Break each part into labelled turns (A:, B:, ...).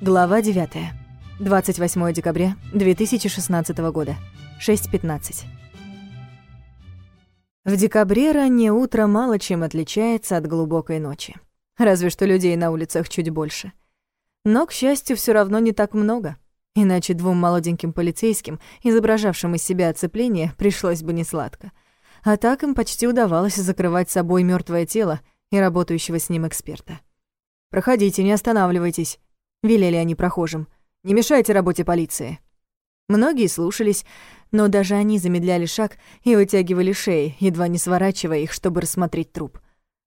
A: Глава 9. 28 декабря 2016 года. 6.15. В декабре раннее утро мало чем отличается от глубокой ночи. Разве что людей на улицах чуть больше. Но, к счастью, все равно не так много. Иначе двум молоденьким полицейским, изображавшим из себя оцепление, пришлось бы несладко. А так им почти удавалось закрывать собой мертвое тело и работающего с ним эксперта. «Проходите, не останавливайтесь», — велели они прохожим. «Не мешайте работе полиции». Многие слушались, но даже они замедляли шаг и вытягивали шеи, едва не сворачивая их, чтобы рассмотреть труп.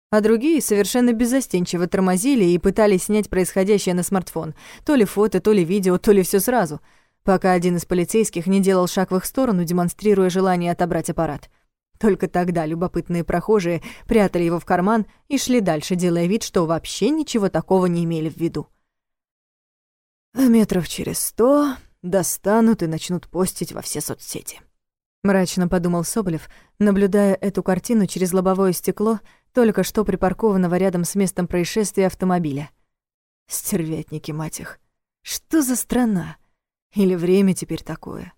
A: А другие совершенно беззастенчиво тормозили и пытались снять происходящее на смартфон. То ли фото, то ли видео, то ли все сразу. Пока один из полицейских не делал шаг в их сторону, демонстрируя желание отобрать аппарат. Только тогда любопытные прохожие прятали его в карман и шли дальше, делая вид, что вообще ничего такого не имели в виду. А метров через сто достанут и начнут постить во все соцсети. Мрачно подумал Соболев, наблюдая эту картину через лобовое стекло только что припаркованного рядом с местом происшествия автомобиля. Стервятники, мать их. Что за страна? Или время теперь такое?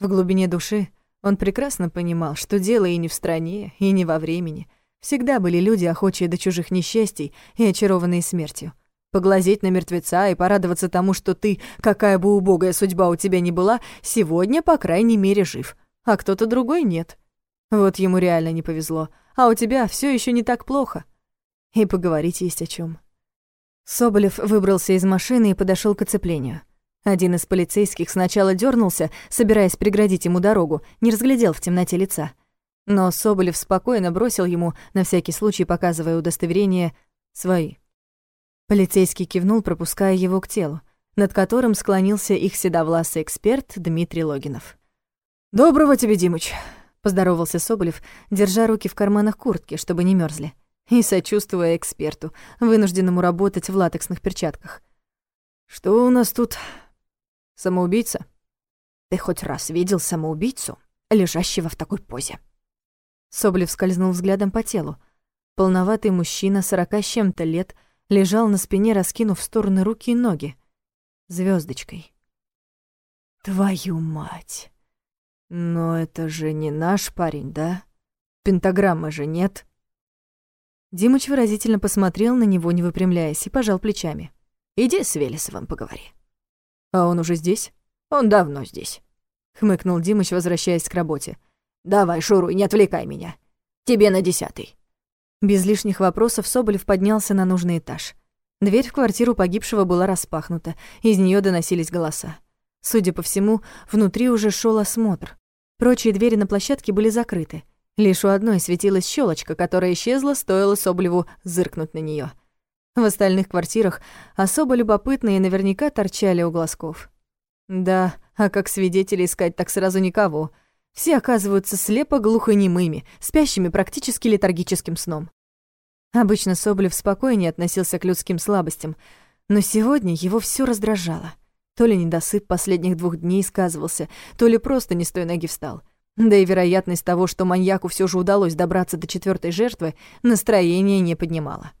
A: В глубине души он прекрасно понимал, что дело и не в стране, и не во времени. Всегда были люди, охочие до чужих несчастий и очарованные смертью. Поглазеть на мертвеца и порадоваться тому, что ты, какая бы убогая судьба у тебя ни была, сегодня, по крайней мере, жив, а кто-то другой нет. Вот ему реально не повезло, а у тебя все еще не так плохо. И поговорить есть о чем. Соболев выбрался из машины и подошел к оцеплению. Один из полицейских сначала дернулся, собираясь преградить ему дорогу, не разглядел в темноте лица. Но Соболев спокойно бросил ему, на всякий случай показывая удостоверение, свои. Полицейский кивнул, пропуская его к телу, над которым склонился их седовласый эксперт Дмитрий Логинов. «Доброго тебе, Димыч!» — поздоровался Соболев, держа руки в карманах куртки, чтобы не мерзли, и сочувствуя эксперту, вынужденному работать в латексных перчатках. «Что у нас тут?» Самоубийца? Ты хоть раз видел самоубийцу, лежащего в такой позе? Соболев скользнул взглядом по телу. Полноватый мужчина, сорока с чем-то лет, лежал на спине, раскинув в стороны руки и ноги. звездочкой. Твою мать! Но это же не наш парень, да? Пентаграммы же нет. Димыч выразительно посмотрел на него, не выпрямляясь, и пожал плечами. «Иди с Велесовым поговори». «А он уже здесь?» «Он давно здесь», — хмыкнул Димыч, возвращаясь к работе. «Давай, шуруй, не отвлекай меня. Тебе на десятый». Без лишних вопросов Соболев поднялся на нужный этаж. Дверь в квартиру погибшего была распахнута, из нее доносились голоса. Судя по всему, внутри уже шел осмотр. Прочие двери на площадке были закрыты. Лишь у одной светилась щелочка, которая исчезла, стоило Соболеву зыркнуть на нее. В остальных квартирах особо любопытные наверняка торчали у глазков. Да, а как свидетелей искать так сразу никого. Все оказываются слепо глухонемыми, спящими практически летаргическим сном. Обычно Соболев спокойнее относился к людским слабостям, но сегодня его все раздражало. То ли недосып последних двух дней сказывался, то ли просто не с той ноги встал. Да и вероятность того, что маньяку все же удалось добраться до четвертой жертвы, настроение не поднимала.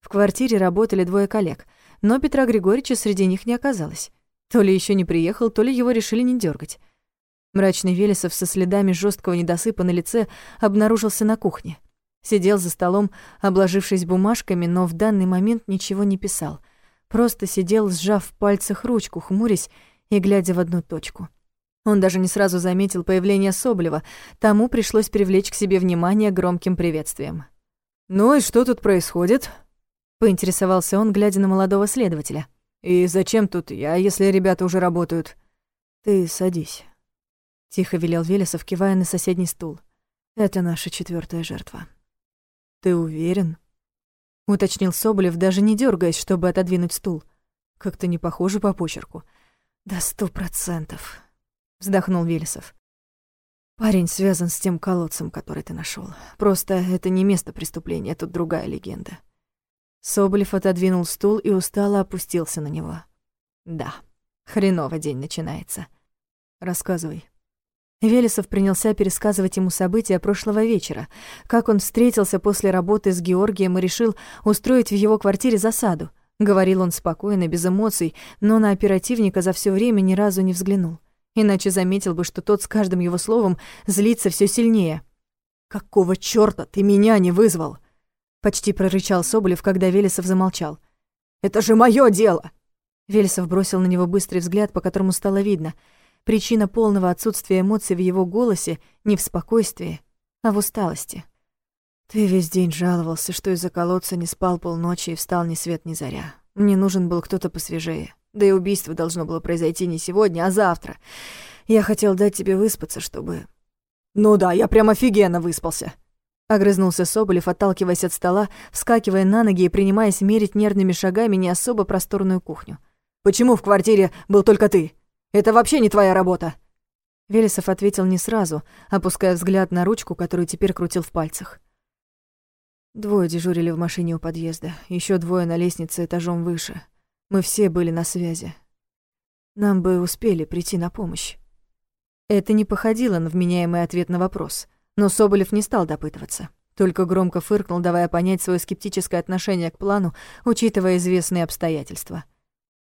A: В квартире работали двое коллег, но Петра Григорьевича среди них не оказалось. То ли еще не приехал, то ли его решили не дергать. Мрачный Велесов со следами жесткого недосыпа на лице обнаружился на кухне. Сидел за столом, обложившись бумажками, но в данный момент ничего не писал. Просто сидел, сжав в пальцах ручку, хмурясь и глядя в одну точку. Он даже не сразу заметил появление Соболева, тому пришлось привлечь к себе внимание громким приветствием. «Ну и что тут происходит?» Поинтересовался он, глядя на молодого следователя. «И зачем тут я, если ребята уже работают?» «Ты садись», — тихо велел Велесов, кивая на соседний стул. «Это наша четвертая жертва». «Ты уверен?» — уточнил Соболев, даже не дергаясь, чтобы отодвинуть стул. «Как-то не похоже по почерку». «Да сто процентов», — вздохнул Велесов. «Парень связан с тем колодцем, который ты нашел. Просто это не место преступления, тут другая легенда». Соболев отодвинул стул и устало опустился на него. Да, хреново день начинается. Рассказывай. Велесов принялся пересказывать ему события прошлого вечера, как он встретился после работы с Георгием и решил устроить в его квартире засаду, Говорил он спокойно, без эмоций, но на оперативника за все время ни разу не взглянул. Иначе заметил бы, что тот с каждым его словом злится все сильнее. «Какого чёрта ты меня не вызвал?» Почти прорычал Соболев, когда Велесов замолчал. «Это же моё дело!» Велесов бросил на него быстрый взгляд, по которому стало видно. Причина полного отсутствия эмоций в его голосе не в спокойствии, а в усталости. «Ты весь день жаловался, что из-за колодца не спал полночи и встал ни свет ни заря. Мне нужен был кто-то посвежее. Да и убийство должно было произойти не сегодня, а завтра. Я хотел дать тебе выспаться, чтобы...» «Ну да, я прям офигенно выспался!» Огрызнулся Соболев, отталкиваясь от стола, вскакивая на ноги и принимаясь мерить нервными шагами не особо просторную кухню. «Почему в квартире был только ты? Это вообще не твоя работа!» Велесов ответил не сразу, опуская взгляд на ручку, которую теперь крутил в пальцах. Двое дежурили в машине у подъезда, еще двое на лестнице этажом выше. Мы все были на связи. Нам бы успели прийти на помощь. Это не походило на вменяемый ответ на вопрос, но Соболев не стал допытываться. Только громко фыркнул, давая понять свое скептическое отношение к плану, учитывая известные обстоятельства.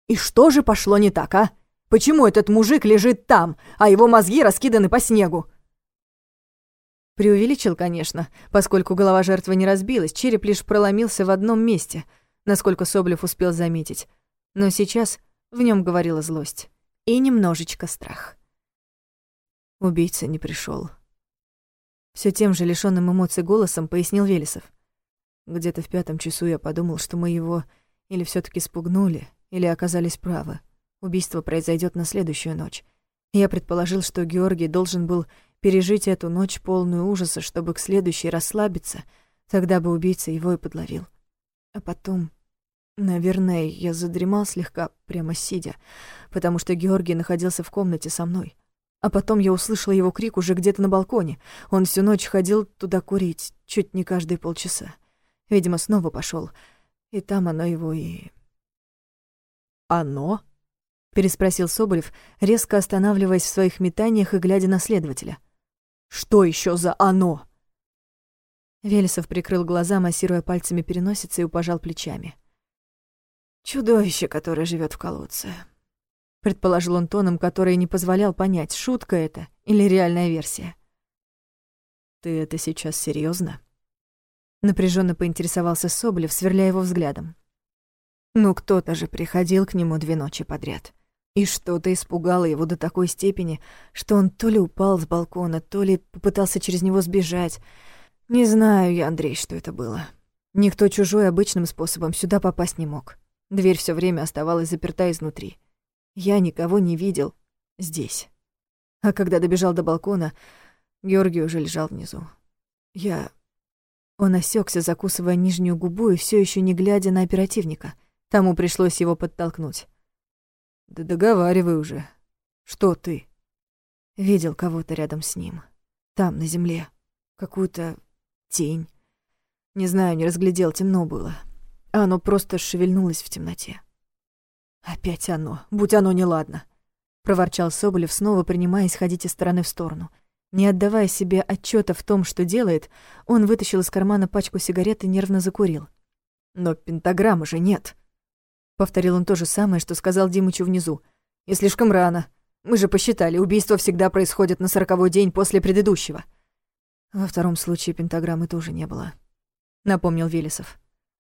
A: «И что же пошло не так, а? Почему этот мужик лежит там, а его мозги раскиданы по снегу?» Преувеличил, конечно, поскольку голова жертвы не разбилась, череп лишь проломился в одном месте, насколько Соблев успел заметить. Но сейчас в нем говорила злость и немножечко страх. Убийца не пришел. Все тем же лишённым эмоций голосом пояснил Велесов. Где-то в пятом часу я подумал, что мы его или все таки спугнули, или оказались правы. Убийство произойдет на следующую ночь. Я предположил, что Георгий должен был пережить эту ночь полную ужаса, чтобы к следующей расслабиться, тогда бы убийца его и подловил. А потом, наверное, я задремал слегка, прямо сидя, потому что Георгий находился в комнате со мной. А потом я услышала его крик уже где-то на балконе. Он всю ночь ходил туда курить, чуть не каждые полчаса. Видимо, снова пошел, И там оно его и... «Оно?» — переспросил Соболев, резко останавливаясь в своих метаниях и глядя на следователя. Что еще за оно? Велесов прикрыл глаза, массируя пальцами переносицы и упожал плечами. Чудовище, которое живет в колодце. Предположил он тоном, который не позволял понять, шутка это или реальная версия. Ты это сейчас серьезно? Напряженно поинтересовался Соболев, сверляя его взглядом. Ну, кто-то же приходил к нему две ночи подряд. И что-то испугало его до такой степени, что он то ли упал с балкона, то ли попытался через него сбежать. Не знаю я, Андрей, что это было. Никто чужой обычным способом сюда попасть не мог. Дверь все время оставалась заперта изнутри. Я никого не видел здесь. А когда добежал до балкона, Георгий уже лежал внизу. Я... Он осекся, закусывая нижнюю губу и все еще не глядя на оперативника. Тому пришлось его подтолкнуть. Да договаривай уже. Что ты? Видел кого-то рядом с ним. Там, на земле. Какую-то тень. Не знаю, не разглядел, темно было. А оно просто шевельнулось в темноте. Опять оно, будь оно неладно. Проворчал Соболев, снова принимаясь ходить из стороны в сторону. Не отдавая себе отчета в том, что делает, он вытащил из кармана пачку сигарет и нервно закурил. Но пентаграммы же нет. Повторил он то же самое, что сказал Димычу внизу. «И слишком рано. Мы же посчитали, убийство всегда происходит на сороковой день после предыдущего». Во втором случае пентаграммы тоже не было, напомнил Велесов.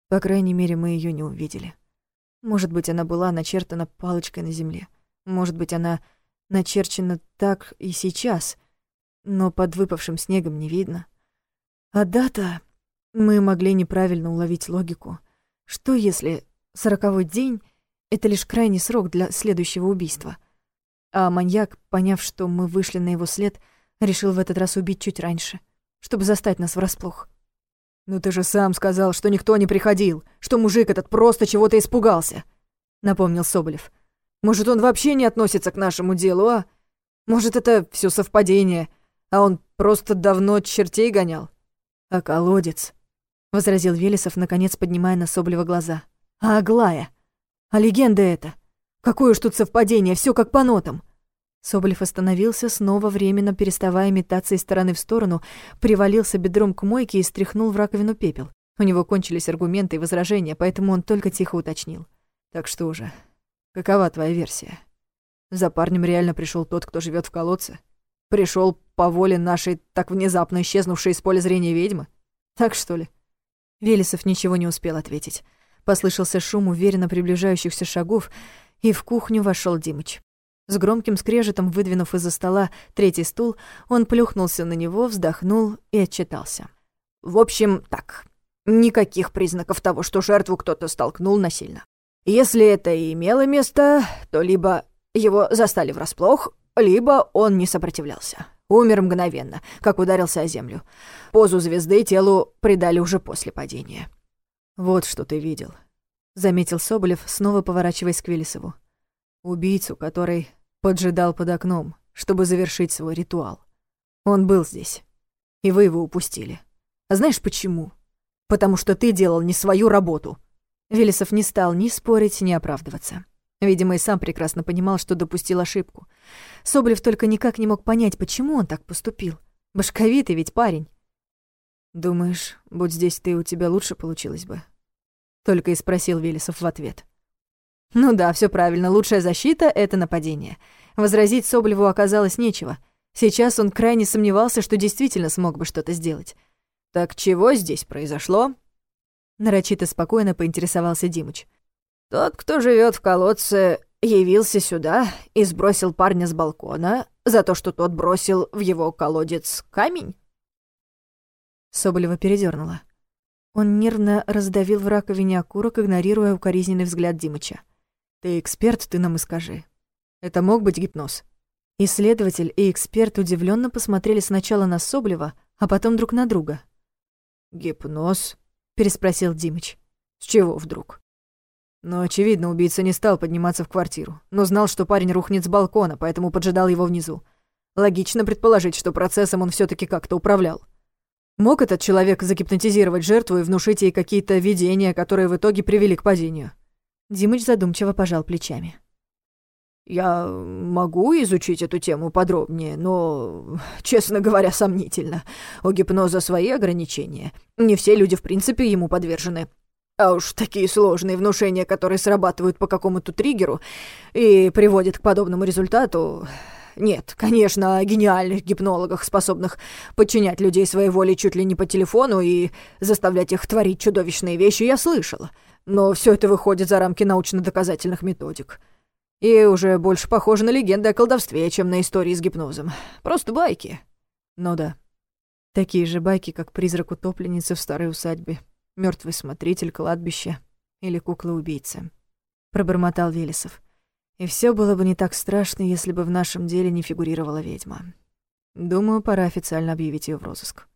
A: По крайней мере, мы ее не увидели. Может быть, она была начертана палочкой на земле. Может быть, она начерчена так и сейчас, но под выпавшим снегом не видно. А дата... Мы могли неправильно уловить логику. Что если Сороковой день — это лишь крайний срок для следующего убийства. А маньяк, поняв, что мы вышли на его след, решил в этот раз убить чуть раньше, чтобы застать нас врасплох. «Ну ты же сам сказал, что никто не приходил, что мужик этот просто чего-то испугался», — напомнил Соболев. «Может, он вообще не относится к нашему делу, а? Может, это все совпадение, а он просто давно чертей гонял?» «А колодец», — возразил Велесов, наконец поднимая на Соболева глаза. А Аглая? А легенда это? Какое уж тут совпадение, все как по нотам. Соболев остановился, снова временно переставая метаться из стороны в сторону, привалился бедром к мойке и стряхнул в раковину пепел. У него кончились аргументы и возражения, поэтому он только тихо уточнил.
B: «Так что же, какова твоя версия? За парнем реально пришел тот, кто живет в колодце? Пришел по воле нашей так внезапно исчезнувшей из поля зрения ведьмы? Так что ли?»
A: Велесов ничего не успел ответить. Послышался шум уверенно приближающихся шагов, и в кухню вошел Димыч. С громким скрежетом, выдвинув из-за стола третий стул, он плюхнулся на него, вздохнул и отчитался.
C: «В общем, так. Никаких признаков того, что жертву кто-то столкнул насильно. Если это и имело место, то либо его застали врасплох, либо он не сопротивлялся. Умер мгновенно, как ударился о землю. Позу звезды телу придали уже после падения.
B: «Вот что ты видел», — заметил Соболев, снова поворачиваясь к Велесову. «Убийцу, который поджидал под окном, чтобы завершить свой ритуал. Он был здесь, и вы его упустили. А знаешь почему? Потому что ты делал не свою работу».
A: Велесов не стал ни спорить, ни оправдываться. Видимо, и сам прекрасно понимал, что допустил ошибку. Соболев только никак не мог понять, почему он так поступил. Башковитый ведь парень.
B: «Думаешь, будь здесь ты, у тебя лучше получилось бы?» Только и спросил Велесов в ответ.
A: Ну да, все правильно, лучшая защита — это нападение. Возразить Соболеву оказалось нечего. Сейчас он крайне сомневался, что действительно смог бы что-то сделать.
C: «Так чего здесь произошло?»
A: Нарочито спокойно поинтересовался Димыч.
C: Тот, кто живет в колодце, явился сюда и сбросил парня с балкона за то, что тот бросил в его колодец камень?
A: Соболева передернула. Он нервно раздавил в раковине окурок, игнорируя укоризненный взгляд Димыча.
B: «Ты эксперт, ты нам и скажи. Это мог быть гипноз?»
A: Исследователь и эксперт удивленно посмотрели сначала на Соболева, а потом друг на друга.
C: «Гипноз?»
A: — переспросил Димыч.
C: «С чего вдруг?»
B: Но, очевидно, убийца не стал подниматься в квартиру, но знал, что парень рухнет с балкона, поэтому поджидал его внизу. Логично предположить, что процессом он все таки как-то управлял. Мог этот человек загипнотизировать жертву и внушить ей какие-то видения, которые в итоге привели к падению?
A: Димыч задумчиво пожал плечами.
C: «Я могу изучить эту тему подробнее, но, честно говоря, сомнительно. У гипноза свои ограничения. Не все люди, в принципе, ему подвержены. А уж такие сложные внушения, которые срабатывают по какому-то триггеру и приводят к подобному результату... Нет, конечно, о гениальных гипнологах, способных подчинять людей своей воле чуть ли не по телефону и заставлять их творить чудовищные вещи, я слышала. Но все это выходит за рамки научно-доказательных методик. И уже больше похоже на легенды о колдовстве, чем на истории с гипнозом. Просто байки.
B: Ну да. Такие же байки, как призрак утопленницы в старой усадьбе мертвый смотритель кладбища или кукла-убийца», — пробормотал Велесов. «И все было бы не так страшно, если бы в нашем деле не фигурировала ведьма. Думаю, пора официально объявить ее в розыск».